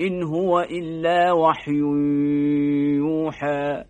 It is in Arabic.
إن هو إلا وحي يوحى.